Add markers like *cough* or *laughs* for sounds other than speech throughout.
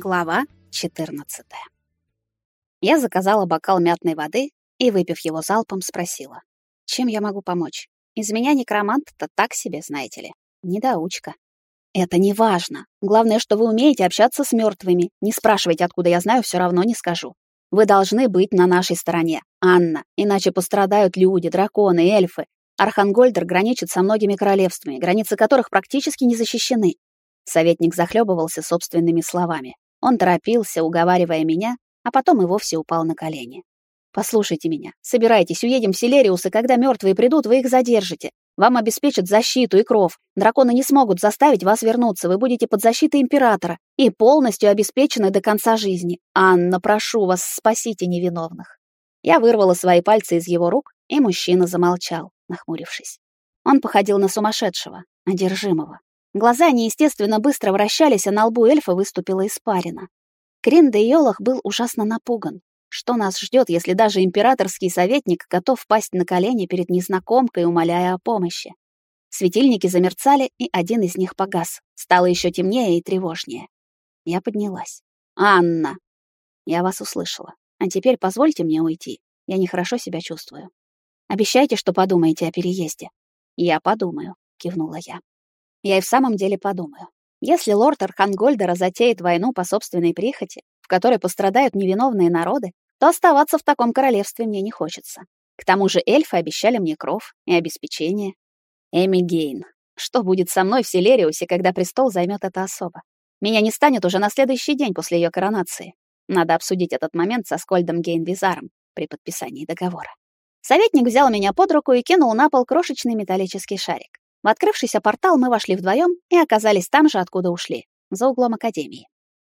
Глава 14. Я заказала бокал мятной воды и, выпив его залпом, спросила: "Чем я могу помочь? Из меня некромант-то так себе, знаете ли, недоучка". "Это не важно. Главное, что вы умеете общаться с мертвыми. Не спрашивайте, откуда я знаю, все равно не скажу. Вы должны быть на нашей стороне, Анна, иначе пострадают люди, драконы, эльфы. Архангольдер граничит со многими королевствами, границы которых практически не защищены. Советник захлебывался собственными словами. Он торопился, уговаривая меня, а потом и вовсе упал на колени. «Послушайте меня. Собирайтесь, уедем в Селериус, и когда мертвые придут, вы их задержите. Вам обеспечат защиту и кров. Драконы не смогут заставить вас вернуться. Вы будете под защитой императора и полностью обеспечены до конца жизни. Анна, прошу вас, спасите невиновных». Я вырвала свои пальцы из его рук, и мужчина замолчал, нахмурившись. Он походил на сумасшедшего, одержимого. Глаза неестественно быстро вращались, а на лбу эльфа выступила испарина. Крин де Йолах был ужасно напуган. Что нас ждет, если даже императорский советник готов пасть на колени перед незнакомкой, умоляя о помощи? Светильники замерцали, и один из них погас. Стало еще темнее и тревожнее. Я поднялась. «Анна!» «Я вас услышала. А теперь позвольте мне уйти. Я нехорошо себя чувствую. Обещайте, что подумаете о переезде». «Я подумаю», — кивнула я. Я и в самом деле подумаю. Если лорд Архангольдера затеет войну по собственной прихоти, в которой пострадают невиновные народы, то оставаться в таком королевстве мне не хочется. К тому же эльфы обещали мне кров и обеспечение. Эми Гейн. Что будет со мной в Селериусе, когда престол займет эта особа? Меня не станет уже на следующий день после ее коронации. Надо обсудить этот момент со Скольдом Гейн-Визаром при подписании договора. Советник взял меня под руку и кинул на пол крошечный металлический шарик. В открывшийся портал мы вошли вдвоем и оказались там же, откуда ушли, за углом академии.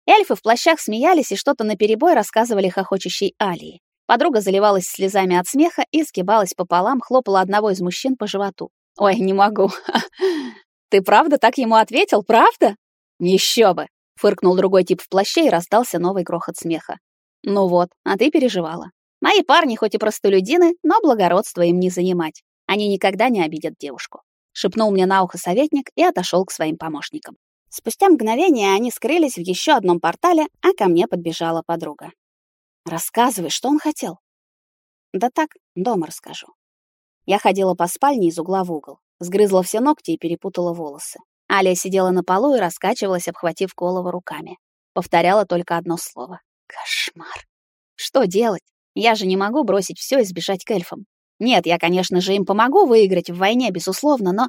Эльфы в плащах смеялись и что-то наперебой рассказывали хохочущей Алии. Подруга заливалась слезами от смеха и сгибалась пополам, хлопала одного из мужчин по животу. «Ой, не могу. *laughs* Ты правда так ему ответил, правда?» «Еще бы!» — фыркнул другой тип в плаще и раздался новый грохот смеха. «Ну вот, а ты переживала. Мои парни хоть и простолюдины, но благородство им не занимать. Они никогда не обидят девушку шепнул мне на ухо советник и отошел к своим помощникам. Спустя мгновение они скрылись в еще одном портале, а ко мне подбежала подруга. Рассказывай, что он хотел. Да так, дома расскажу. Я ходила по спальне из угла в угол, сгрызла все ногти и перепутала волосы. Аля сидела на полу и раскачивалась, обхватив голову руками. Повторяла только одно слово: кошмар. Что делать? Я же не могу бросить все и сбежать к эльфам. Нет, я, конечно же, им помогу выиграть в войне, безусловно, но...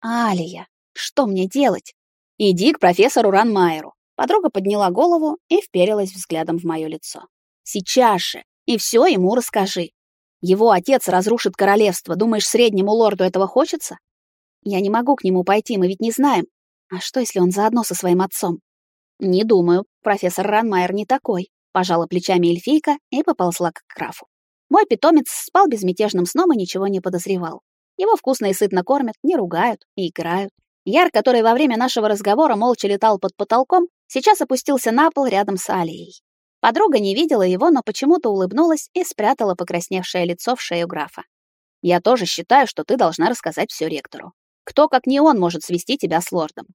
Алия, что мне делать? Иди к профессору Ранмайеру. Подруга подняла голову и вперилась взглядом в мое лицо. Сейчас же. И все ему расскажи. Его отец разрушит королевство. Думаешь, среднему лорду этого хочется? Я не могу к нему пойти, мы ведь не знаем. А что, если он заодно со своим отцом? Не думаю. Профессор Ранмайер не такой. Пожала плечами эльфийка и поползла к графу. Мой питомец спал безмятежным сном и ничего не подозревал. Его вкусно и сытно кормят, не ругают и играют. Яр, который во время нашего разговора молча летал под потолком, сейчас опустился на пол рядом с Алией. Подруга не видела его, но почему-то улыбнулась и спрятала покрасневшее лицо в шею графа. «Я тоже считаю, что ты должна рассказать все ректору. Кто, как не он, может свести тебя с лордом?»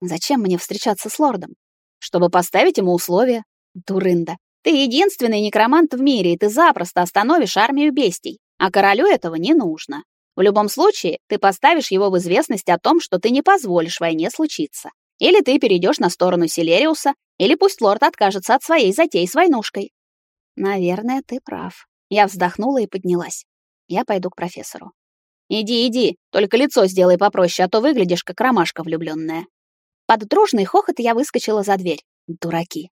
«Зачем мне встречаться с лордом?» «Чтобы поставить ему условия». «Дурында. Ты единственный некромант в мире, и ты запросто остановишь армию бестий, а королю этого не нужно. В любом случае, ты поставишь его в известность о том, что ты не позволишь войне случиться. Или ты перейдешь на сторону Селериуса, или пусть лорд откажется от своей затеи с войнушкой. Наверное, ты прав. Я вздохнула и поднялась. Я пойду к профессору. Иди, иди, только лицо сделай попроще, а то выглядишь как ромашка влюбленная. Под дружный хохот я выскочила за дверь. Дураки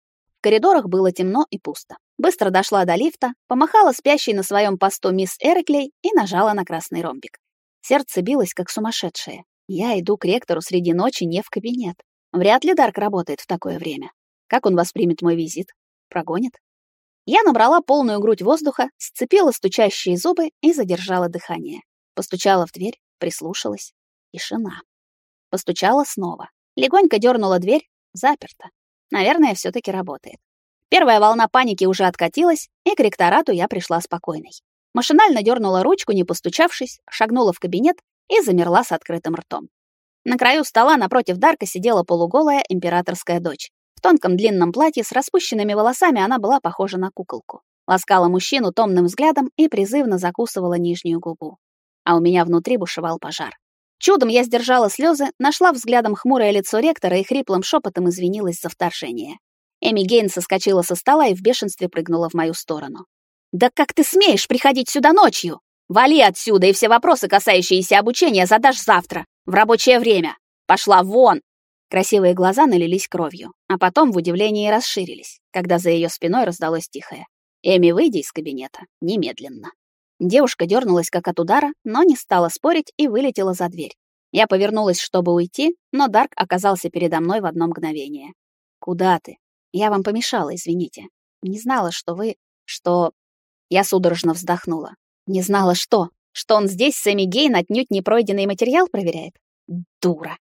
коридорах было темно и пусто. Быстро дошла до лифта, помахала спящей на своем посту мисс Эреклей и нажала на красный ромбик. Сердце билось, как сумасшедшее. Я иду к ректору среди ночи не в кабинет. Вряд ли Дарк работает в такое время. Как он воспримет мой визит? Прогонит? Я набрала полную грудь воздуха, сцепила стучащие зубы и задержала дыхание. Постучала в дверь, прислушалась. Тишина. Постучала снова. Легонько дернула дверь, заперта. Наверное, все таки работает. Первая волна паники уже откатилась, и к ректорату я пришла спокойной. Машинально дернула ручку, не постучавшись, шагнула в кабинет и замерла с открытым ртом. На краю стола напротив Дарка сидела полуголая императорская дочь. В тонком длинном платье с распущенными волосами она была похожа на куколку. Ласкала мужчину томным взглядом и призывно закусывала нижнюю губу. А у меня внутри бушевал пожар. Чудом я сдержала слезы, нашла взглядом хмурое лицо ректора и хриплым шепотом извинилась за вторжение. Эми Гейн соскочила со стола и в бешенстве прыгнула в мою сторону. «Да как ты смеешь приходить сюда ночью? Вали отсюда, и все вопросы, касающиеся обучения, задашь завтра, в рабочее время. Пошла вон!» Красивые глаза налились кровью, а потом в удивлении расширились, когда за ее спиной раздалось тихое. «Эми, выйди из кабинета. Немедленно». Девушка дернулась как от удара, но не стала спорить и вылетела за дверь. Я повернулась, чтобы уйти, но Дарк оказался передо мной в одно мгновение. «Куда ты?» Я вам помешала, извините. Не знала, что вы... что...» Я судорожно вздохнула. «Не знала, что? Что он здесь с Эми Гейн отнюдь не пройденный материал проверяет? Дура.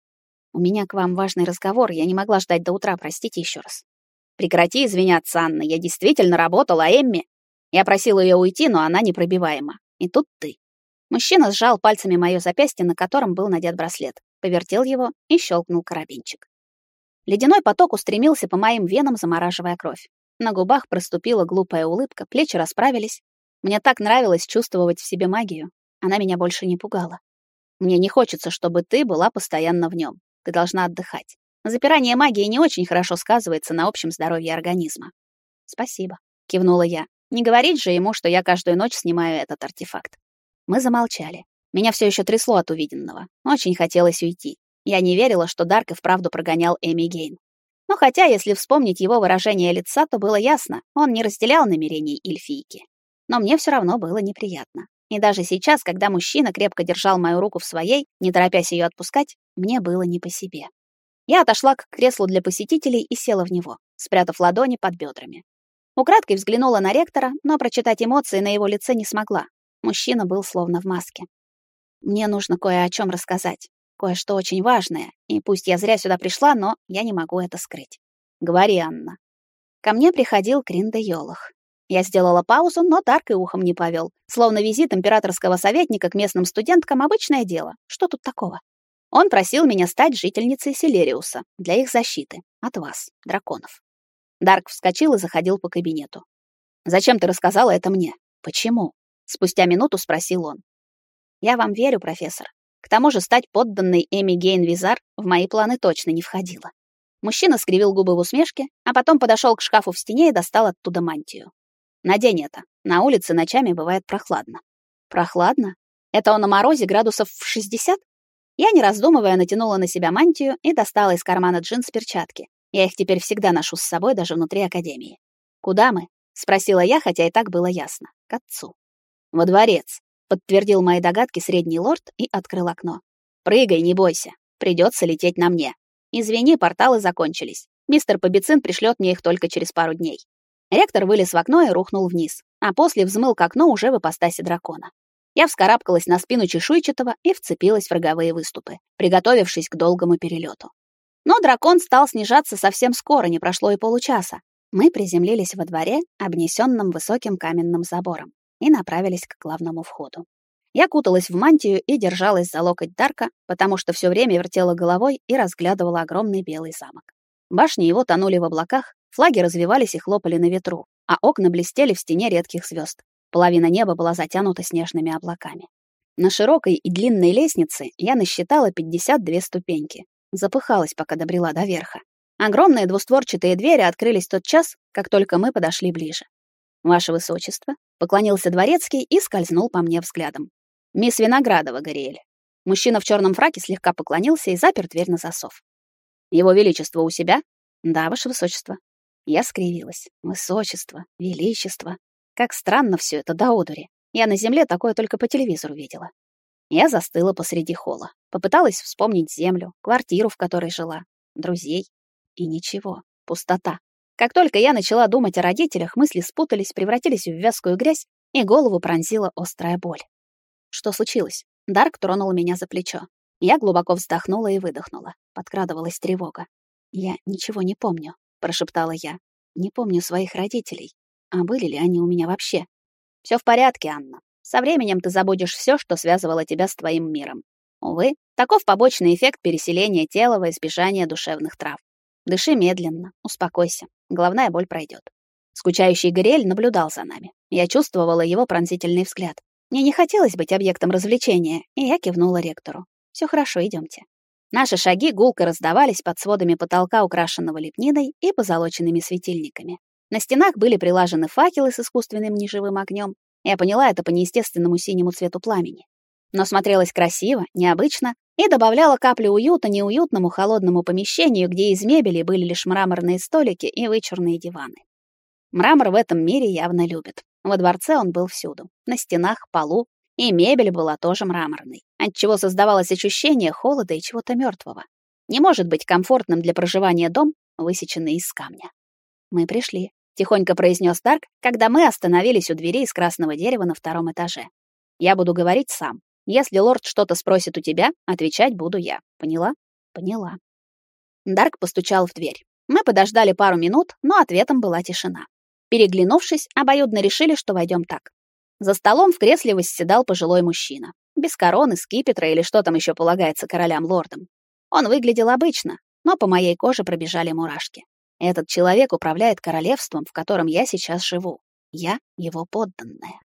У меня к вам важный разговор, я не могла ждать до утра, простите еще раз. Прекрати извиняться, Анна, я действительно работала, а Эмми... Я просила ее уйти, но она непробиваема. И тут ты. Мужчина сжал пальцами моё запястье, на котором был надет браслет, повертел его и щелкнул карабинчик. Ледяной поток устремился по моим венам, замораживая кровь. На губах проступила глупая улыбка, плечи расправились. Мне так нравилось чувствовать в себе магию. Она меня больше не пугала. Мне не хочется, чтобы ты была постоянно в нем. Ты должна отдыхать. Запирание магии не очень хорошо сказывается на общем здоровье организма. Спасибо, кивнула я. Не говорить же ему, что я каждую ночь снимаю этот артефакт. Мы замолчали. Меня все еще трясло от увиденного. Очень хотелось уйти. Я не верила, что Дарк и вправду прогонял Эми Гейн. Но хотя, если вспомнить его выражение лица, то было ясно, он не разделял намерений эльфийки. Но мне все равно было неприятно. И даже сейчас, когда мужчина крепко держал мою руку в своей, не торопясь ее отпускать, мне было не по себе. Я отошла к креслу для посетителей и села в него, спрятав ладони под бедрами. Украдкой взглянула на ректора, но прочитать эмоции на его лице не смогла. Мужчина был словно в маске. Мне нужно кое о чем рассказать. Кое-что очень важное, и пусть я зря сюда пришла, но я не могу это скрыть. Говори, Анна. Ко мне приходил Кринда Йолох. Я сделала паузу, но Дарк и ухом не повел. Словно визит императорского советника к местным студенткам — обычное дело. Что тут такого? Он просил меня стать жительницей Селериуса для их защиты. От вас, драконов. Дарк вскочил и заходил по кабинету. «Зачем ты рассказала это мне? Почему?» Спустя минуту спросил он. «Я вам верю, профессор. К тому же стать подданной Эми Гейн Визар в мои планы точно не входило. Мужчина скривил губы в усмешке, а потом подошел к шкафу в стене и достал оттуда мантию. «Надень это. На улице ночами бывает прохладно». «Прохладно? Это он на морозе градусов в 60?» Я, не раздумывая, натянула на себя мантию и достала из кармана джинс перчатки. Я их теперь всегда ношу с собой даже внутри академии. «Куда мы?» — спросила я, хотя и так было ясно. К отцу. «Во дворец подтвердил мои догадки средний лорд и открыл окно. Прыгай, не бойся. Придется лететь на мне. Извини, порталы закончились. Мистер Побицин пришлет мне их только через пару дней. Ректор вылез в окно и рухнул вниз, а после взмыл к окну уже в ипостаси дракона. Я вскарабкалась на спину чешуйчатого и вцепилась в роговые выступы, приготовившись к долгому перелету. Но дракон стал снижаться совсем скоро, не прошло и получаса. Мы приземлились во дворе, обнесенном высоким каменным забором и направились к главному входу. Я куталась в мантию и держалась за локоть Дарка, потому что все время вертела головой и разглядывала огромный белый замок. Башни его тонули в облаках, флаги развивались и хлопали на ветру, а окна блестели в стене редких звезд. Половина неба была затянута снежными облаками. На широкой и длинной лестнице я насчитала 52 ступеньки. Запыхалась, пока добрела до верха. Огромные двустворчатые двери открылись тот час, как только мы подошли ближе. «Ваше высочество», — поклонился дворецкий и скользнул по мне взглядом. «Мисс Виноградова, Гориэль». Мужчина в черном фраке слегка поклонился и запер дверь на засов. «Его Величество у себя?» «Да, Ваше Высочество». Я скривилась. «Высочество, Величество. Как странно все это до одури. Я на земле такое только по телевизору видела». Я застыла посреди холла. Попыталась вспомнить землю, квартиру, в которой жила, друзей. И ничего, пустота. Как только я начала думать о родителях, мысли спутались, превратились в вязкую грязь, и голову пронзила острая боль. Что случилось? Дарк тронул меня за плечо. Я глубоко вздохнула и выдохнула. Подкрадывалась тревога. «Я ничего не помню», — прошептала я. «Не помню своих родителей. А были ли они у меня вообще?» Все в порядке, Анна. Со временем ты забудешь все, что связывало тебя с твоим миром. Увы, таков побочный эффект переселения тела во избежание душевных трав. Дыши медленно, успокойся. Головная боль пройдет. Скучающий Гориэль наблюдал за нами. Я чувствовала его пронзительный взгляд. Мне не хотелось быть объектом развлечения, и я кивнула ректору. Все хорошо, идемте. Наши шаги гулко раздавались под сводами потолка, украшенного лепниной и позолоченными светильниками. На стенах были прилажены факелы с искусственным неживым огнем. Я поняла это по неестественному синему цвету пламени. Но смотрелось красиво, необычно и добавляло каплю уюта неуютному холодному помещению, где из мебели были лишь мраморные столики и вычурные диваны. Мрамор в этом мире явно любят. Во дворце он был всюду. На стенах, полу, и мебель была тоже мраморной, отчего создавалось ощущение холода и чего-то мертвого. Не может быть комфортным для проживания дом, высеченный из камня. Мы пришли, тихонько произнес Дарк, когда мы остановились у двери из красного дерева на втором этаже. Я буду говорить сам. Если лорд что-то спросит у тебя, отвечать буду я. Поняла? Поняла. Дарк постучал в дверь. Мы подождали пару минут, но ответом была тишина. Переглянувшись, обоюдно решили, что войдем так. За столом в кресле восседал пожилой мужчина. Без короны, скипетра или что там еще полагается королям-лордам. Он выглядел обычно, но по моей коже пробежали мурашки. Этот человек управляет королевством, в котором я сейчас живу. Я его подданная.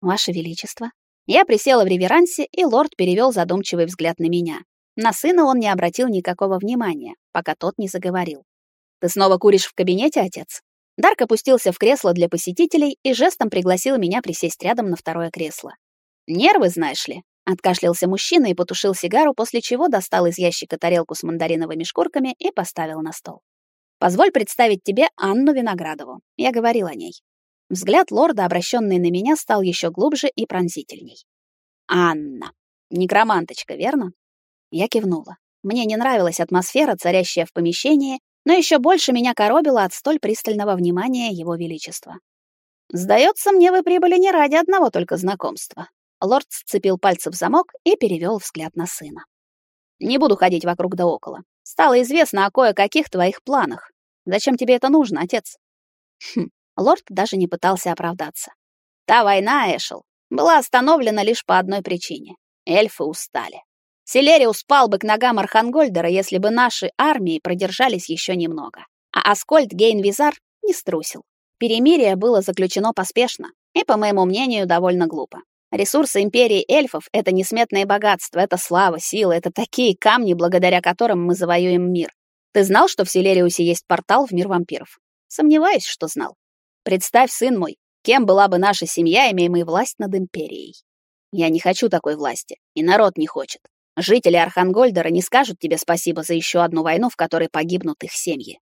Ваше Величество. Я присела в реверансе, и лорд перевел задумчивый взгляд на меня. На сына он не обратил никакого внимания, пока тот не заговорил. «Ты снова куришь в кабинете, отец?» Дарк опустился в кресло для посетителей и жестом пригласил меня присесть рядом на второе кресло. «Нервы, знаешь ли?» — откашлялся мужчина и потушил сигару, после чего достал из ящика тарелку с мандариновыми шкурками и поставил на стол. «Позволь представить тебе Анну Виноградову. Я говорил о ней». Взгляд лорда, обращенный на меня, стал еще глубже и пронзительней. «Анна. Некроманточка, верно?» Я кивнула. Мне не нравилась атмосфера, царящая в помещении, но еще больше меня коробило от столь пристального внимания его величества. «Сдается мне, вы прибыли не ради одного только знакомства». Лорд сцепил пальцы в замок и перевел взгляд на сына. «Не буду ходить вокруг да около. Стало известно о кое-каких твоих планах. Зачем тебе это нужно, отец?» Хм, лорд даже не пытался оправдаться. «Та война, Эшел, была остановлена лишь по одной причине. Эльфы устали. Селериус спал бы к ногам Архангольдера, если бы наши армии продержались еще немного. А Аскольд Гейнвизар не струсил. Перемирие было заключено поспешно и, по моему мнению, довольно глупо. Ресурсы империи эльфов — это несметное богатство, это слава, сила, это такие камни, благодаря которым мы завоюем мир. Ты знал, что в Селериусе есть портал в мир вампиров? Сомневаюсь, что знал. Представь, сын мой, кем была бы наша семья, имея мы власть над империей. Я не хочу такой власти, и народ не хочет. Жители Архангольдера не скажут тебе спасибо за еще одну войну, в которой погибнут их семьи.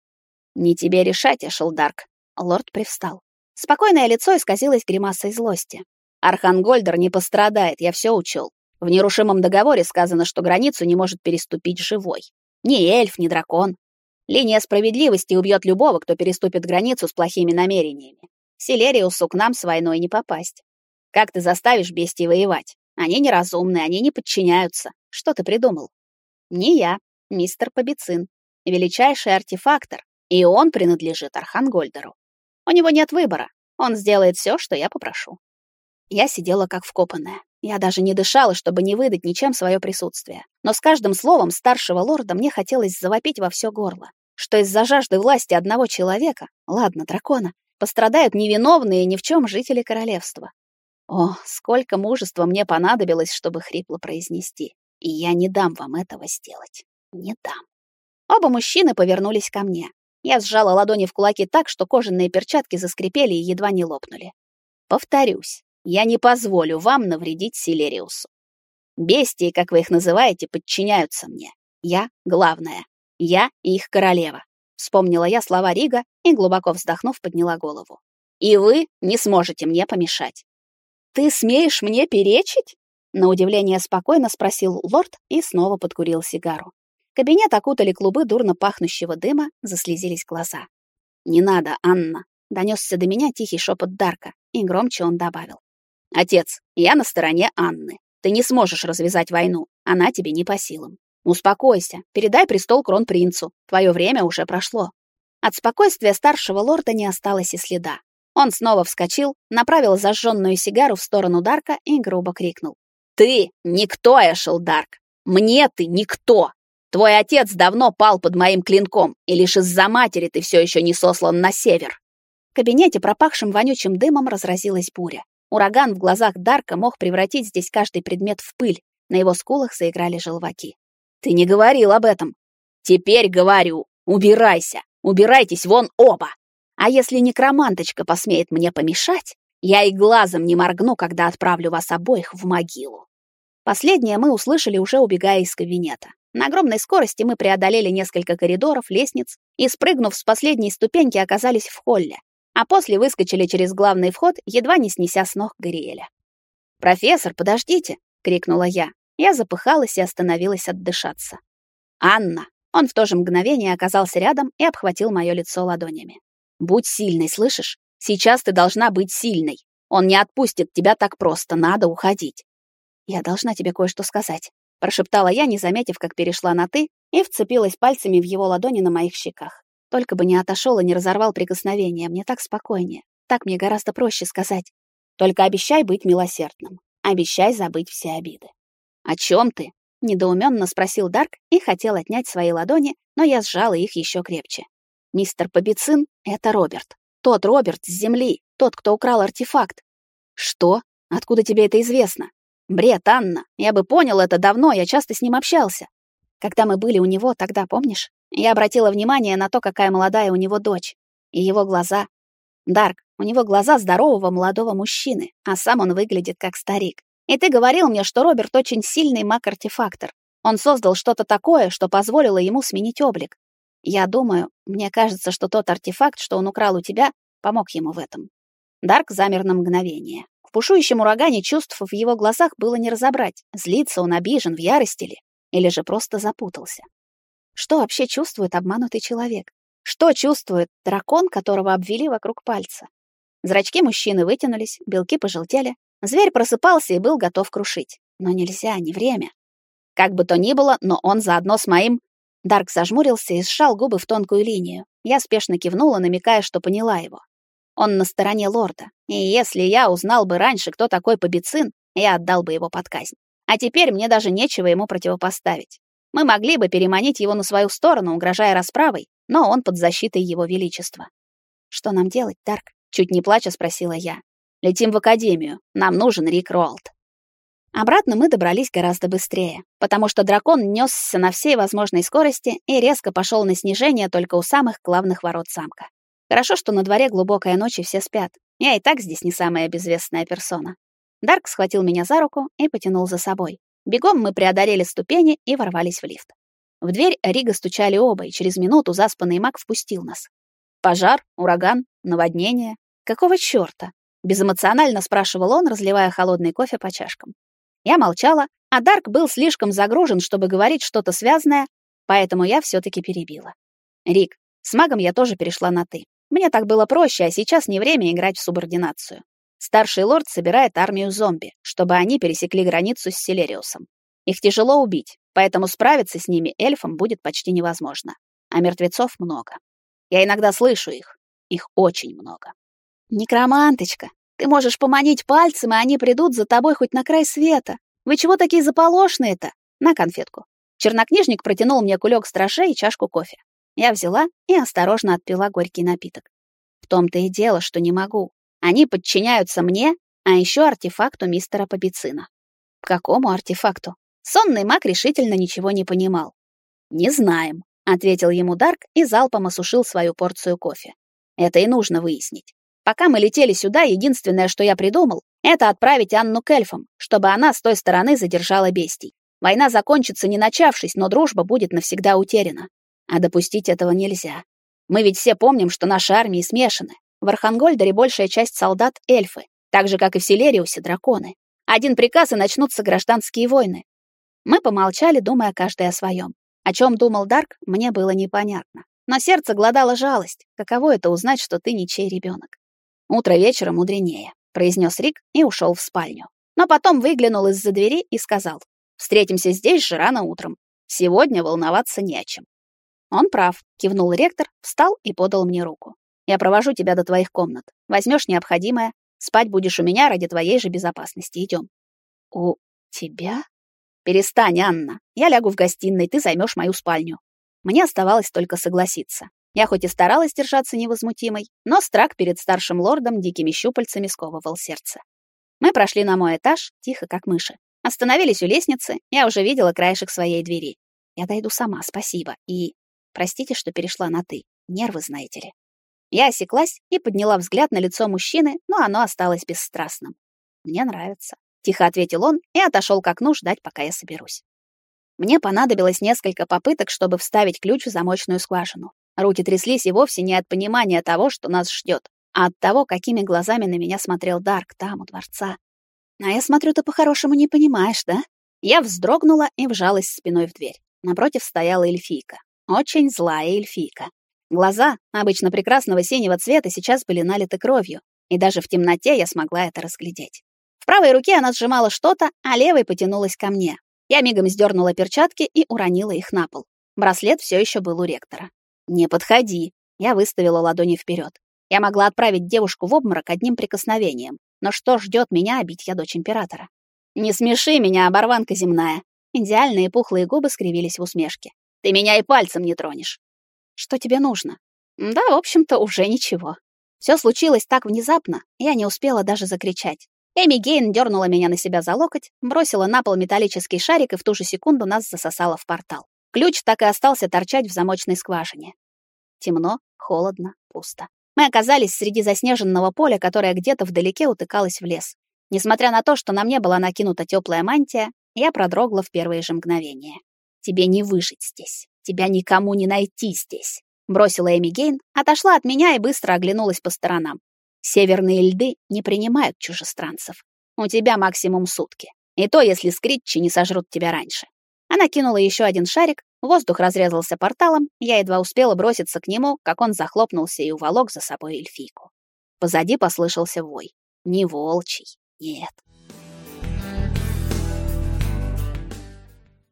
Не тебе решать, Эшелдарк. Лорд привстал. Спокойное лицо исказилось гримасой злости. Архангольдер не пострадает, я все учел. В нерушимом договоре сказано, что границу не может переступить живой. Ни эльф, ни дракон. Линия справедливости убьет любого, кто переступит границу с плохими намерениями. Селериусу к нам с войной не попасть. Как ты заставишь бестий воевать? Они неразумны, они не подчиняются. Что ты придумал? Не я, мистер Побицин, величайший артефактор, и он принадлежит Архангольдеру. У него нет выбора. Он сделает все, что я попрошу. Я сидела как вкопанная. Я даже не дышала, чтобы не выдать ничем свое присутствие. Но с каждым словом старшего лорда мне хотелось завопить во все горло, что из-за жажды власти одного человека, ладно, дракона, пострадают невиновные ни в чем жители королевства. О, сколько мужества мне понадобилось, чтобы хрипло произнести. И я не дам вам этого сделать. Не дам. Оба мужчины повернулись ко мне. Я сжала ладони в кулаки так, что кожаные перчатки заскрипели и едва не лопнули. Повторюсь, я не позволю вам навредить Силериусу. Бестии, как вы их называете, подчиняются мне. Я главная. Я их королева. Вспомнила я слова Рига и, глубоко вздохнув, подняла голову. И вы не сможете мне помешать. «Ты смеешь мне перечить?» На удивление спокойно спросил лорд и снова подкурил сигару. Кабинет окутали клубы дурно пахнущего дыма, заслезились глаза. «Не надо, Анна!» — донесся до меня тихий шепот Дарка, и громче он добавил. «Отец, я на стороне Анны. Ты не сможешь развязать войну, она тебе не по силам. Успокойся, передай престол кронпринцу, твое время уже прошло». От спокойствия старшего лорда не осталось и следа. Он снова вскочил, направил зажженную сигару в сторону Дарка и грубо крикнул. «Ты никто, Эшел Дарк! Мне ты никто! Твой отец давно пал под моим клинком, и лишь из-за матери ты все еще не сослан на север. В кабинете, пропахшим вонючим дымом, разразилась буря. Ураган в глазах Дарка мог превратить здесь каждый предмет в пыль. На его скулах заиграли желваки. Ты не говорил об этом. Теперь говорю. Убирайся. Убирайтесь вон оба. А если некроманточка посмеет мне помешать, я и глазом не моргну, когда отправлю вас обоих в могилу. Последнее мы услышали уже убегая из кабинета. На огромной скорости мы преодолели несколько коридоров, лестниц и, спрыгнув с последней ступеньки, оказались в холле, а после выскочили через главный вход, едва не снеся с ног Гриэля. «Профессор, подождите!» — крикнула я. Я запыхалась и остановилась отдышаться. «Анна!» Он в то же мгновение оказался рядом и обхватил мое лицо ладонями. «Будь сильной, слышишь? Сейчас ты должна быть сильной. Он не отпустит тебя так просто, надо уходить. «Я должна тебе кое-что сказать», — прошептала я, не заметив, как перешла на «ты», и вцепилась пальцами в его ладони на моих щеках. Только бы не отошел и не разорвал прикосновение, мне так спокойнее. Так мне гораздо проще сказать. Только обещай быть милосердным. Обещай забыть все обиды. «О чем ты?» — недоуменно спросил Дарк и хотел отнять свои ладони, но я сжала их еще крепче. «Мистер Побицин — это Роберт. Тот Роберт с Земли, тот, кто украл артефакт». «Что? Откуда тебе это известно?» Бред, Анна. Я бы понял это давно, я часто с ним общался. Когда мы были у него тогда, помнишь? Я обратила внимание на то, какая молодая у него дочь. И его глаза. Дарк, у него глаза здорового молодого мужчины, а сам он выглядит как старик. И ты говорил мне, что Роберт очень сильный маг-артефактор. Он создал что-то такое, что позволило ему сменить облик. Я думаю, мне кажется, что тот артефакт, что он украл у тебя, помог ему в этом. Дарк замер на мгновение. В бушующем урагане чувств в его глазах было не разобрать, злится он, обижен, в ярости ли, или же просто запутался. Что вообще чувствует обманутый человек? Что чувствует дракон, которого обвели вокруг пальца? Зрачки мужчины вытянулись, белки пожелтели. Зверь просыпался и был готов крушить. Но нельзя, не время. Как бы то ни было, но он заодно с моим... Дарк зажмурился и сжал губы в тонкую линию. Я спешно кивнула, намекая, что поняла его. Он на стороне лорда. И если я узнал бы раньше, кто такой Побицин, я отдал бы его под казнь. А теперь мне даже нечего ему противопоставить. Мы могли бы переманить его на свою сторону, угрожая расправой, но он под защитой его величества. Что нам делать, Дарк? Чуть не плача спросила я. Летим в академию. Нам нужен Рик Ролд. Обратно мы добрались гораздо быстрее, потому что дракон нёсся на всей возможной скорости и резко пошел на снижение только у самых главных ворот замка. Хорошо, что на дворе глубокая ночь и все спят. Я и так здесь не самая безвестная персона. Дарк схватил меня за руку и потянул за собой. Бегом мы преодолели ступени и ворвались в лифт. В дверь Рига стучали оба, и через минуту заспанный маг впустил нас. Пожар, ураган, наводнение. Какого чёрта? Безэмоционально спрашивал он, разливая холодный кофе по чашкам. Я молчала, а Дарк был слишком загружен, чтобы говорить что-то связанное, поэтому я все таки перебила. Рик, с магом я тоже перешла на ты. Мне так было проще, а сейчас не время играть в субординацию. Старший лорд собирает армию зомби, чтобы они пересекли границу с Селериусом. Их тяжело убить, поэтому справиться с ними эльфам будет почти невозможно. А мертвецов много. Я иногда слышу их. Их очень много. Некроманточка, ты можешь поманить пальцем, и они придут за тобой хоть на край света. Вы чего такие заполошные-то? На конфетку. Чернокнижник протянул мне кулек страшей и чашку кофе. Я взяла и осторожно отпила горький напиток. В том-то и дело, что не могу. Они подчиняются мне, а еще артефакту мистера Побицина. Какому артефакту? Сонный маг решительно ничего не понимал. «Не знаем», — ответил ему Дарк и залпом осушил свою порцию кофе. «Это и нужно выяснить. Пока мы летели сюда, единственное, что я придумал, это отправить Анну к эльфам, чтобы она с той стороны задержала бестий. Война закончится не начавшись, но дружба будет навсегда утеряна. А допустить этого нельзя. Мы ведь все помним, что наши армии смешаны. В Архангольдере большая часть солдат — эльфы, так же, как и в Селериусе — драконы. Один приказ, и начнутся гражданские войны. Мы помолчали, думая каждый о своем. О чем думал Дарк, мне было непонятно. Но сердце гладало жалость. Каково это узнать, что ты ничей ребенок? Утро вечера мудренее, произнес Рик и ушел в спальню. Но потом выглянул из-за двери и сказал: "Встретимся здесь же рано утром. Сегодня волноваться не о чем". Он прав, кивнул ректор, встал и подал мне руку. Я провожу тебя до твоих комнат. Возьмешь необходимое, спать будешь у меня ради твоей же безопасности. Идем. У тебя? Перестань, Анна. Я лягу в гостиной, ты займешь мою спальню. Мне оставалось только согласиться. Я хоть и старалась держаться невозмутимой, но страх перед старшим лордом дикими щупальцами сковывал сердце. Мы прошли на мой этаж, тихо, как мыши. Остановились у лестницы, я уже видела краешек своей двери. Я дойду сама, спасибо. И простите, что перешла на «ты». Нервы, знаете ли. Я осеклась и подняла взгляд на лицо мужчины, но оно осталось бесстрастным. «Мне нравится», — тихо ответил он и отошел к окну ждать, пока я соберусь. Мне понадобилось несколько попыток, чтобы вставить ключ в замочную скважину. Руки тряслись и вовсе не от понимания того, что нас ждет, а от того, какими глазами на меня смотрел Дарк там, у дворца. А я смотрю, ты по-хорошему не понимаешь, да? Я вздрогнула и вжалась спиной в дверь. Напротив стояла эльфийка. Очень злая эльфийка. Глаза, обычно прекрасного синего цвета, сейчас были налиты кровью, и даже в темноте я смогла это разглядеть. В правой руке она сжимала что-то, а левой потянулась ко мне. Я мигом сдернула перчатки и уронила их на пол. Браслет все еще был у ректора. «Не подходи!» Я выставила ладони вперед. Я могла отправить девушку в обморок одним прикосновением. Но что ждет меня, обить я дочь императора? «Не смеши меня, оборванка земная!» Идеальные пухлые губы скривились в усмешке. «Ты меня и пальцем не тронешь!» Что тебе нужно? Да, в общем-то, уже ничего. Все случилось так внезапно, я не успела даже закричать. Эми Гейн дернула меня на себя за локоть, бросила на пол металлический шарик и в ту же секунду нас засосала в портал. Ключ так и остался торчать в замочной скважине. Темно, холодно, пусто. Мы оказались среди заснеженного поля, которое где-то вдалеке утыкалось в лес. Несмотря на то, что на мне была накинута теплая мантия, я продрогла в первые же мгновения. Тебе не выжить здесь. Тебя никому не найти здесь. Бросила Эми Гейн, отошла от меня и быстро оглянулась по сторонам. Северные льды не принимают чужестранцев. У тебя максимум сутки. И то, если скритчи не сожрут тебя раньше. Она кинула еще один шарик, воздух разрезался порталом, я едва успела броситься к нему, как он захлопнулся и уволок за собой эльфийку. Позади послышался вой. Не волчий, нет,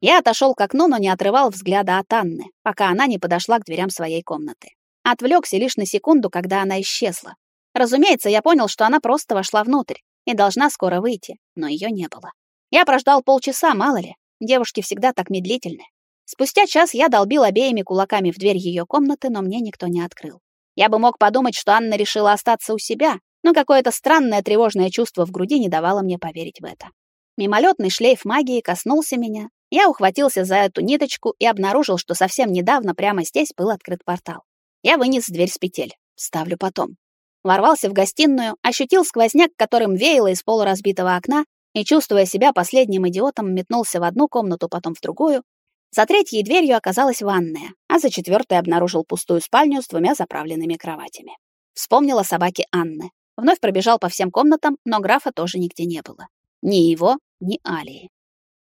Я отошел к окну, но не отрывал взгляда от Анны, пока она не подошла к дверям своей комнаты. Отвлекся лишь на секунду, когда она исчезла. Разумеется, я понял, что она просто вошла внутрь и должна скоро выйти, но ее не было. Я прождал полчаса, мало ли. Девушки всегда так медлительны. Спустя час я долбил обеими кулаками в дверь ее комнаты, но мне никто не открыл. Я бы мог подумать, что Анна решила остаться у себя, но какое-то странное тревожное чувство в груди не давало мне поверить в это. Мимолетный шлейф магии коснулся меня, я ухватился за эту ниточку и обнаружил, что совсем недавно прямо здесь был открыт портал. Я вынес дверь с петель. Ставлю потом. Ворвался в гостиную, ощутил сквозняк, которым веяло из полуразбитого окна, и, чувствуя себя последним идиотом, метнулся в одну комнату, потом в другую. За третьей дверью оказалась ванная, а за четвертой обнаружил пустую спальню с двумя заправленными кроватями. Вспомнила собаки Анны. Вновь пробежал по всем комнатам, но графа тоже нигде не было. Ни его, ни Алии.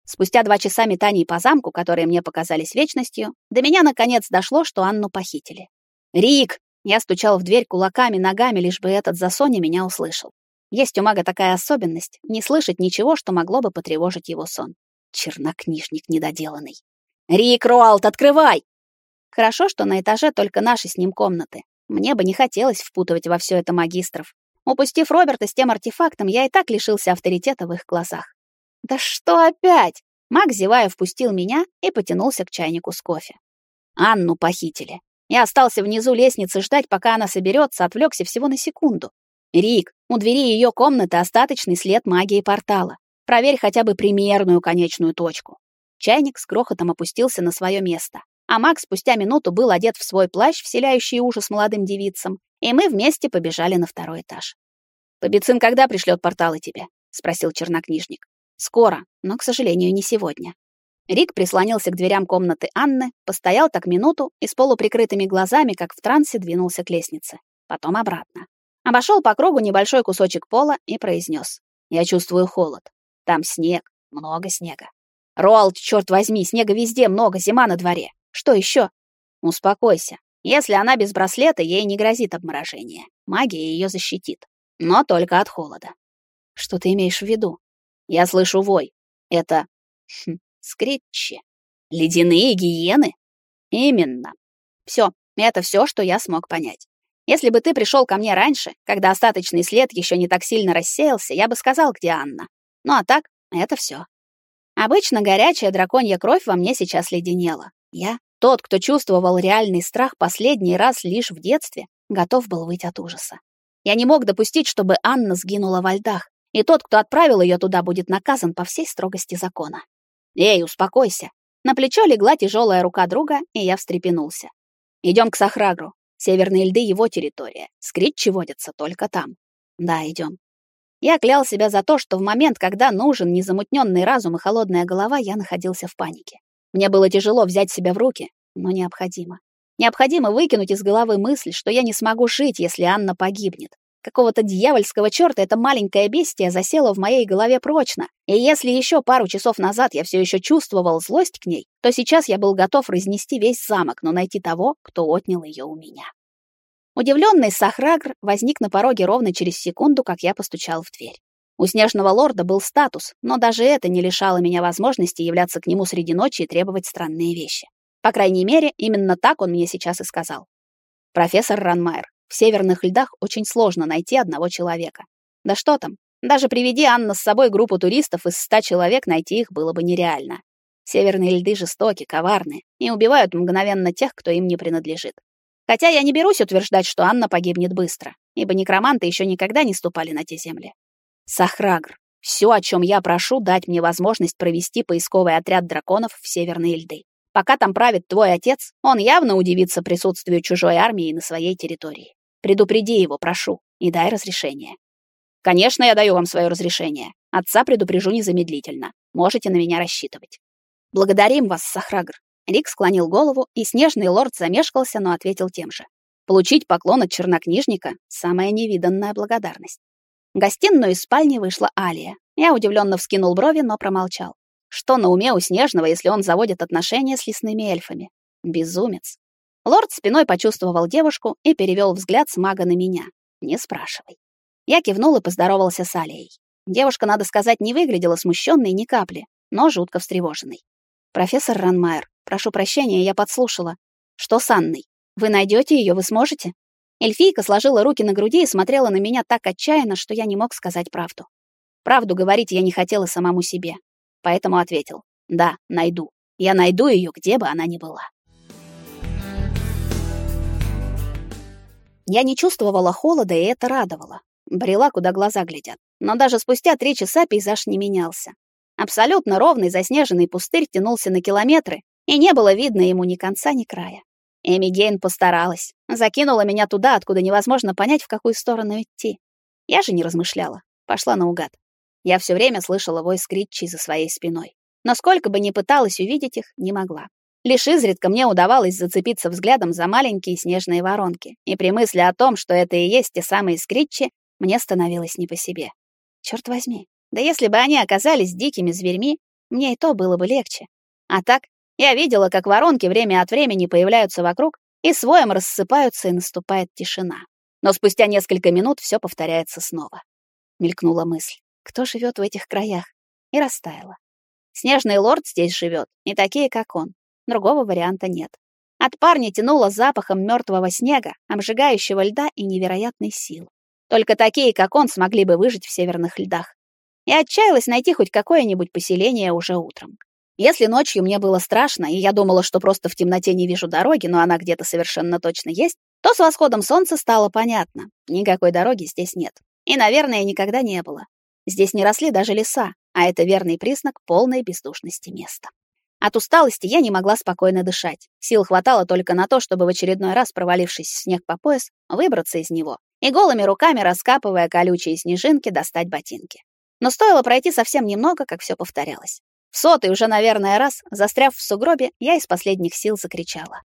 Спустя два часа метаний по замку, которые мне показались вечностью, до меня наконец дошло, что Анну похитили. «Рик!» Я стучал в дверь кулаками, ногами, лишь бы этот засоня меня услышал. Есть у мага такая особенность — не слышать ничего, что могло бы потревожить его сон. Чернокнижник недоделанный. «Рик, Руалт, открывай!» Хорошо, что на этаже только наши с ним комнаты. Мне бы не хотелось впутывать во все это магистров. Упустив Роберта с тем артефактом, я и так лишился авторитета в их глазах. «Да что опять?» Маг, зевая, впустил меня и потянулся к чайнику с кофе. Анну похитили. Я остался внизу лестницы ждать, пока она соберется, отвлекся всего на секунду. «Рик, у двери ее комнаты остаточный след магии портала. Проверь хотя бы примерную конечную точку». Чайник с грохотом опустился на свое место, а маг спустя минуту был одет в свой плащ, вселяющий ужас молодым девицам, и мы вместе побежали на второй этаж. «Побецин когда пришлет порталы тебе?» — спросил чернокнижник. Скоро, но, к сожалению, не сегодня. Рик прислонился к дверям комнаты Анны, постоял так минуту и с полуприкрытыми глазами, как в трансе, двинулся к лестнице. Потом обратно. Обошел по кругу небольшой кусочек пола и произнес: «Я чувствую холод. Там снег, много снега. Роалд, черт возьми, снега везде много, зима на дворе. Что еще? Успокойся. Если она без браслета, ей не грозит обморожение. Магия ее защитит. Но только от холода. Что ты имеешь в виду? Я слышу вой. Это... Хм, скритчи. Ледяные гиены? Именно. Все, это все, что я смог понять. Если бы ты пришел ко мне раньше, когда остаточный след еще не так сильно рассеялся, я бы сказал, где Анна. Ну а так, это все. Обычно горячая драконья кровь во мне сейчас леденела. Я, тот, кто чувствовал реальный страх последний раз лишь в детстве, готов был выйти от ужаса. Я не мог допустить, чтобы Анна сгинула во льдах, и тот, кто отправил ее туда, будет наказан по всей строгости закона. «Эй, успокойся!» На плечо легла тяжелая рука друга, и я встрепенулся. Идем к Сахрагру. Северные льды — его территория. Скритчи водятся только там. Да, идем. Я клял себя за то, что в момент, когда нужен незамутненный разум и холодная голова, я находился в панике. Мне было тяжело взять себя в руки, но необходимо. Необходимо выкинуть из головы мысль, что я не смогу жить, если Анна погибнет. Какого-то дьявольского чёрта эта маленькая бестия засела в моей голове прочно. И если еще пару часов назад я все еще чувствовал злость к ней, то сейчас я был готов разнести весь замок, но найти того, кто отнял ее у меня. Удивленный Сахрагр возник на пороге ровно через секунду, как я постучал в дверь. У снежного лорда был статус, но даже это не лишало меня возможности являться к нему среди ночи и требовать странные вещи. По крайней мере, именно так он мне сейчас и сказал. «Профессор Ранмайер, в северных льдах очень сложно найти одного человека. Да что там, даже приведи Анна с собой группу туристов из ста человек, найти их было бы нереально. Северные льды жестоки, коварны и убивают мгновенно тех, кто им не принадлежит. Хотя я не берусь утверждать, что Анна погибнет быстро, ибо некроманты еще никогда не ступали на те земли. Сахрагр, все, о чем я прошу, дать мне возможность провести поисковый отряд драконов в северные льды. Пока там правит твой отец, он явно удивится присутствию чужой армии на своей территории. Предупреди его, прошу, и дай разрешение. Конечно, я даю вам свое разрешение. Отца предупрежу незамедлительно. Можете на меня рассчитывать. Благодарим вас, Сахрагр. Рик склонил голову, и снежный лорд замешкался, но ответил тем же. Получить поклон от чернокнижника — самая невиданная благодарность. В гостиную из спальни вышла Алия. Я удивленно вскинул брови, но промолчал. Что на уме у Снежного, если он заводит отношения с лесными эльфами? Безумец. Лорд спиной почувствовал девушку и перевел взгляд с мага на меня. Не спрашивай. Я кивнул и поздоровался с Алией. Девушка, надо сказать, не выглядела смущенной ни капли, но жутко встревоженной. «Профессор Ранмайер, прошу прощения, я подслушала. Что с Анной? Вы найдете ее, вы сможете?» Эльфийка сложила руки на груди и смотрела на меня так отчаянно, что я не мог сказать правду. Правду говорить я не хотела самому себе. Поэтому ответил. «Да, найду. Я найду ее, где бы она ни была». Я не чувствовала холода, и это радовало. Брела, куда глаза глядят. Но даже спустя три часа пейзаж не менялся. Абсолютно ровный заснеженный пустырь тянулся на километры, и не было видно ему ни конца, ни края. Эми Гейн постаралась. Закинула меня туда, откуда невозможно понять, в какую сторону идти. Я же не размышляла. Пошла наугад. Я все время слышала вой скритчей за своей спиной. Но сколько бы ни пыталась увидеть их, не могла. Лишь изредка мне удавалось зацепиться взглядом за маленькие снежные воронки, и при мысли о том, что это и есть те самые скритчи, мне становилось не по себе. Черт возьми, да если бы они оказались дикими зверьми, мне и то было бы легче. А так, я видела, как воронки время от времени появляются вокруг и своем рассыпаются, и наступает тишина. Но спустя несколько минут все повторяется снова. Мелькнула мысль, кто живет в этих краях? И растаяла. Снежный лорд здесь живет, не такие, как он. Другого варианта нет. От парня тянуло запахом мертвого снега, обжигающего льда и невероятной силы. Только такие, как он, смогли бы выжить в северных льдах. Я отчаялась найти хоть какое-нибудь поселение уже утром. Если ночью мне было страшно, и я думала, что просто в темноте не вижу дороги, но она где-то совершенно точно есть, то с восходом солнца стало понятно. Никакой дороги здесь нет. И, наверное, никогда не было. Здесь не росли даже леса, а это верный признак полной бездушности места. От усталости я не могла спокойно дышать. Сил хватало только на то, чтобы в очередной раз, провалившись в снег по пояс, выбраться из него и голыми руками, раскапывая колючие снежинки, достать ботинки. Но стоило пройти совсем немного, как все повторялось. В сотый уже, наверное, раз, застряв в сугробе, я из последних сил закричала.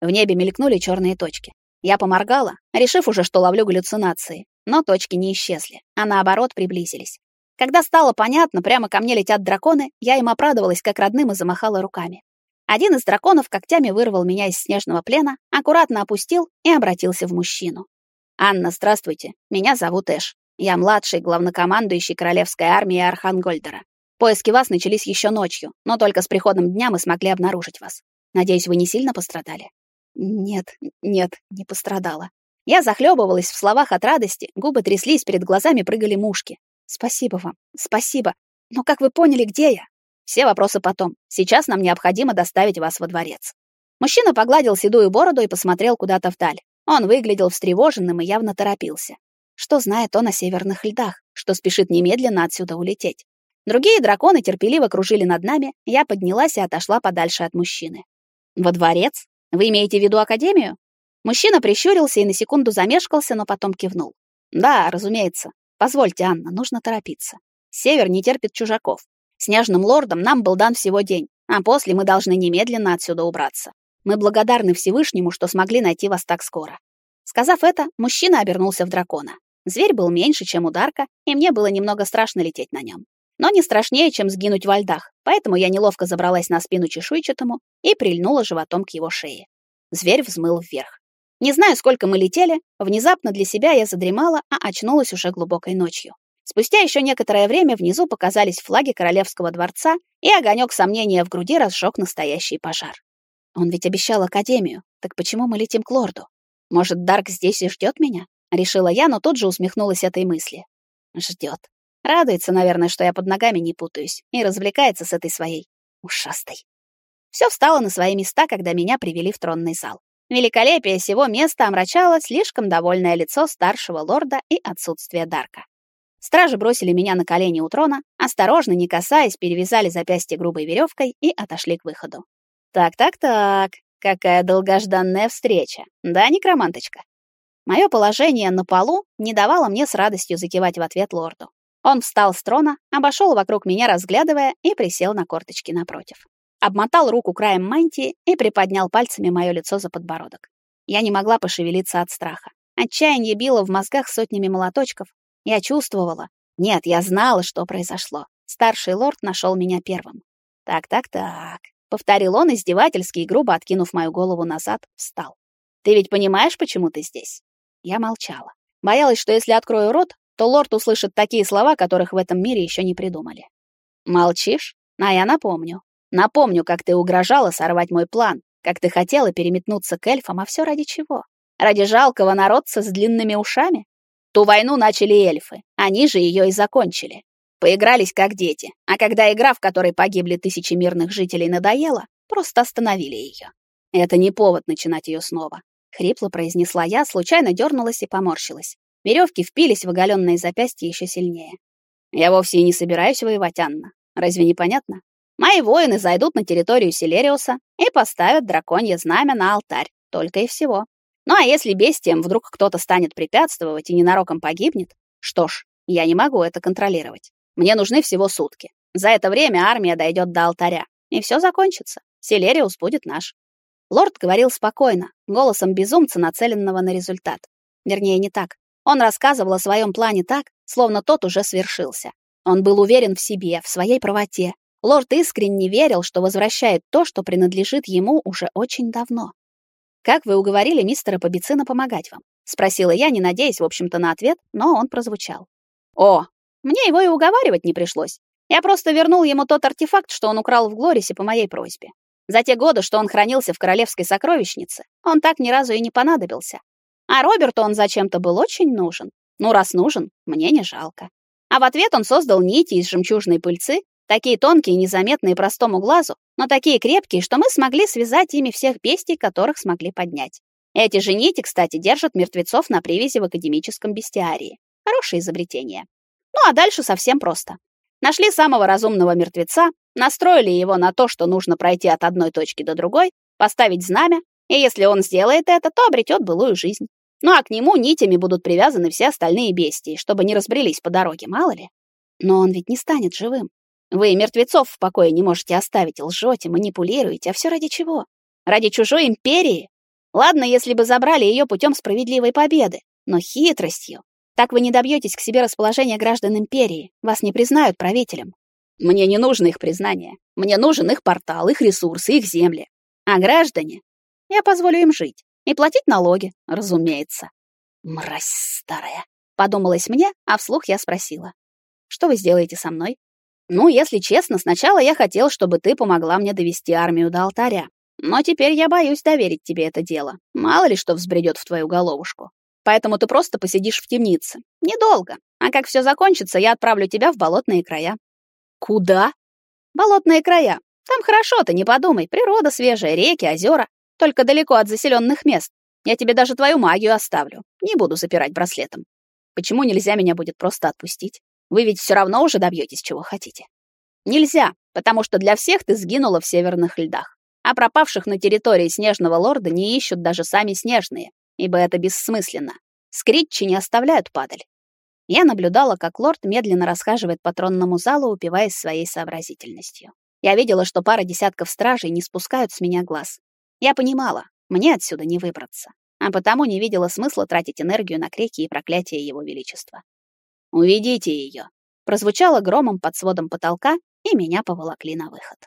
В небе мелькнули черные точки. Я поморгала, решив уже, что ловлю галлюцинации, но точки не исчезли, а наоборот приблизились. Когда стало понятно, прямо ко мне летят драконы, я им обрадовалась как родным и замахала руками. Один из драконов когтями вырвал меня из снежного плена, аккуратно опустил и обратился в мужчину. «Анна, здравствуйте. Меня зовут Эш. Я младший главнокомандующий Королевской армии Архангольдера. Поиски вас начались еще ночью, но только с приходом дня мы смогли обнаружить вас. Надеюсь, вы не сильно пострадали?» «Нет, нет, не пострадала». Я захлебывалась в словах от радости, губы тряслись, перед глазами прыгали мушки. Спасибо вам, спасибо. Но как вы поняли, где я? Все вопросы потом. Сейчас нам необходимо доставить вас во дворец. Мужчина погладил седую бороду и посмотрел куда-то вдаль. Он выглядел встревоженным и явно торопился. Что знает он о северных льдах, что спешит немедленно отсюда улететь. Другие драконы терпеливо кружили над нами, я поднялась и отошла подальше от мужчины. «Во дворец? Вы имеете в виду академию?» Мужчина прищурился и на секунду замешкался, но потом кивнул. «Да, разумеется. Позвольте, Анна, нужно торопиться. Север не терпит чужаков. Снежным лордом нам был дан всего день, а после мы должны немедленно отсюда убраться. Мы благодарны Всевышнему, что смогли найти вас так скоро». Сказав это, мужчина обернулся в дракона. Зверь был меньше, чем ударка, и мне было немного страшно лететь на нем но не страшнее, чем сгинуть во льдах, поэтому я неловко забралась на спину чешуйчатому и прильнула животом к его шее. Зверь взмыл вверх. Не знаю, сколько мы летели, внезапно для себя я задремала, а очнулась уже глубокой ночью. Спустя еще некоторое время внизу показались флаги королевского дворца, и огонек сомнения в груди разжег настоящий пожар. Он ведь обещал академию, так почему мы летим к лорду? Может, Дарк здесь и ждет меня? Решила я, но тут же усмехнулась этой мысли. Ждет. Радуется, наверное, что я под ногами не путаюсь, и развлекается с этой своей ушастой. Все встало на свои места, когда меня привели в тронный зал. Великолепие всего места омрачало слишком довольное лицо старшего лорда и отсутствие Дарка. Стражи бросили меня на колени у трона, осторожно, не касаясь, перевязали запястье грубой веревкой и отошли к выходу. Так-так-так, какая долгожданная встреча. Да, некроманточка? Мое положение на полу не давало мне с радостью закивать в ответ лорду. Он встал с трона, обошел вокруг меня, разглядывая, и присел на корточки напротив. Обмотал руку краем мантии и приподнял пальцами мое лицо за подбородок. Я не могла пошевелиться от страха. Отчаяние било в мозгах сотнями молоточков. Я чувствовала. Нет, я знала, что произошло. Старший лорд нашел меня первым. «Так-так-так», — повторил он издевательски и грубо откинув мою голову назад, встал. «Ты ведь понимаешь, почему ты здесь?» Я молчала. Боялась, что если открою рот, то лорд услышит такие слова, которых в этом мире еще не придумали. Молчишь? А я напомню. Напомню, как ты угрожала сорвать мой план, как ты хотела переметнуться к эльфам, а все ради чего? Ради жалкого народца с длинными ушами? Ту войну начали эльфы, они же ее и закончили. Поигрались как дети, а когда игра, в которой погибли тысячи мирных жителей, надоела, просто остановили ее. Это не повод начинать ее снова. Хрипло произнесла я, случайно дернулась и поморщилась. Веревки впились в оголенные запястья еще сильнее. Я вовсе и не собираюсь воевать, Анна. Разве не понятно? Мои воины зайдут на территорию Селериуса и поставят драконье знамя на алтарь, только и всего. Ну а если бестиям вдруг кто-то станет препятствовать и ненароком погибнет, что ж, я не могу это контролировать. Мне нужны всего сутки. За это время армия дойдет до алтаря, и все закончится. Селериус будет наш. Лорд говорил спокойно, голосом безумца, нацеленного на результат. Вернее, не так. Он рассказывал о своем плане так, словно тот уже свершился. Он был уверен в себе, в своей правоте. Лорд искренне верил, что возвращает то, что принадлежит ему уже очень давно. «Как вы уговорили мистера Побицина помогать вам?» — спросила я, не надеясь, в общем-то, на ответ, но он прозвучал. «О, мне его и уговаривать не пришлось. Я просто вернул ему тот артефакт, что он украл в Глорисе по моей просьбе. За те годы, что он хранился в королевской сокровищнице, он так ни разу и не понадобился. А Роберту он зачем-то был очень нужен. Ну, раз нужен, мне не жалко. А в ответ он создал нити из жемчужной пыльцы, такие тонкие, незаметные простому глазу, но такие крепкие, что мы смогли связать ими всех бестий, которых смогли поднять. Эти же нити, кстати, держат мертвецов на привязи в академическом бестиарии. Хорошее изобретение. Ну а дальше совсем просто. Нашли самого разумного мертвеца, настроили его на то, что нужно пройти от одной точки до другой, поставить знамя, и если он сделает это, то обретет былую жизнь. Ну а к нему нитями будут привязаны все остальные бестии, чтобы не разбрелись по дороге, мало ли. Но он ведь не станет живым. Вы мертвецов в покое не можете оставить, лжете, манипулируете, а все ради чего? Ради чужой империи? Ладно, если бы забрали ее путем справедливой победы, но хитростью. Так вы не добьетесь к себе расположения граждан империи, вас не признают правителем. Мне не нужно их признание. Мне нужен их портал, их ресурсы, их земли. А граждане я позволю им жить и платить налоги, разумеется. Мразь старая, подумалось мне, а вслух я спросила: "Что вы сделаете со мной?" "Ну, если честно, сначала я хотел, чтобы ты помогла мне довести армию до алтаря. Но теперь я боюсь доверить тебе это дело. Мало ли что взбредет в твою головушку. Поэтому ты просто посидишь в темнице. Недолго. А как все закончится, я отправлю тебя в болотные края. Куда? Болотные края. Там хорошо, ты не подумай. Природа свежая, реки, озера. Только далеко от заселенных мест. Я тебе даже твою магию оставлю. Не буду запирать браслетом. Почему нельзя меня будет просто отпустить? Вы ведь все равно уже добьетесь, чего хотите. Нельзя, потому что для всех ты сгинула в северных льдах. А пропавших на территории Снежного Лорда не ищут даже сами Снежные, ибо это бессмысленно. Скритчи не оставляют падаль. Я наблюдала, как лорд медленно расхаживает по тронному залу, упиваясь своей сообразительностью. Я видела, что пара десятков стражей не спускают с меня глаз. Я понимала, мне отсюда не выбраться, а потому не видела смысла тратить энергию на крики и проклятия его величества. «Уведите ее!» прозвучало громом под сводом потолка, и меня поволокли на выход.